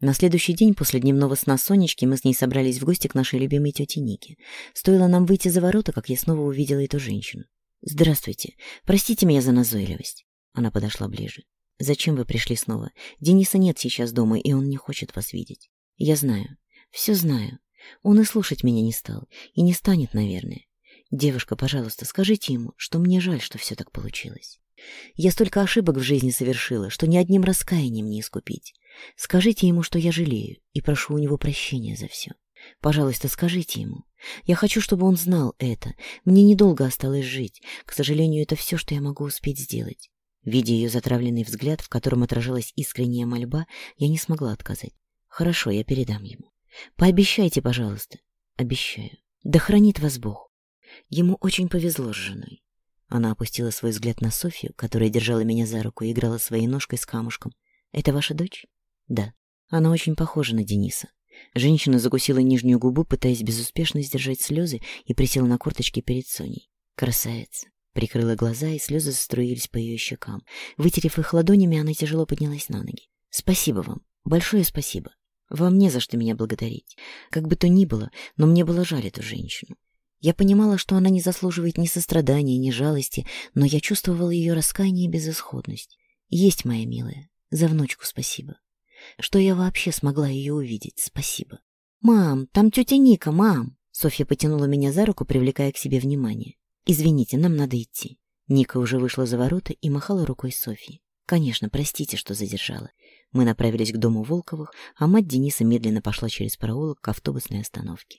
На следующий день после дневного сна Сонечки мы с ней собрались в гости к нашей любимой тете Нике. Стоило нам выйти за ворота, как я снова увидела эту женщину. «Здравствуйте. Простите меня за назойливость». Она подошла ближе. «Зачем вы пришли снова? Дениса нет сейчас дома, и он не хочет вас видеть. Я знаю. Все знаю. Он и слушать меня не стал. И не станет, наверное. Девушка, пожалуйста, скажите ему, что мне жаль, что все так получилось». Я столько ошибок в жизни совершила, что ни одним раскаянием не искупить. Скажите ему, что я жалею, и прошу у него прощения за все. Пожалуйста, скажите ему. Я хочу, чтобы он знал это. Мне недолго осталось жить. К сожалению, это все, что я могу успеть сделать. Видя ее затравленный взгляд, в котором отражалась искренняя мольба, я не смогла отказать. Хорошо, я передам ему. Пообещайте, пожалуйста. Обещаю. Да хранит вас Бог. Ему очень повезло с женой. Она опустила свой взгляд на Софью, которая держала меня за руку и играла своей ножкой с камушком. «Это ваша дочь?» «Да. Она очень похожа на Дениса». Женщина закусила нижнюю губу, пытаясь безуспешно сдержать слезы, и присела на корточки перед Соней. «Красавица». Прикрыла глаза, и слезы заструились по ее щекам. Вытерев их ладонями, она тяжело поднялась на ноги. «Спасибо вам. Большое спасибо. Вам не за что меня благодарить. Как бы то ни было, но мне было жаль эту женщину. Я понимала, что она не заслуживает ни сострадания, ни жалости, но я чувствовала ее раскаяние и безысходность. Есть, моя милая, за внучку спасибо. Что я вообще смогла ее увидеть, спасибо. «Мам, там тетя Ника, мам!» Софья потянула меня за руку, привлекая к себе внимание. «Извините, нам надо идти». Ника уже вышла за ворота и махала рукой Софьи. «Конечно, простите, что задержала. Мы направились к дому Волковых, а мать Дениса медленно пошла через проулок к автобусной остановке.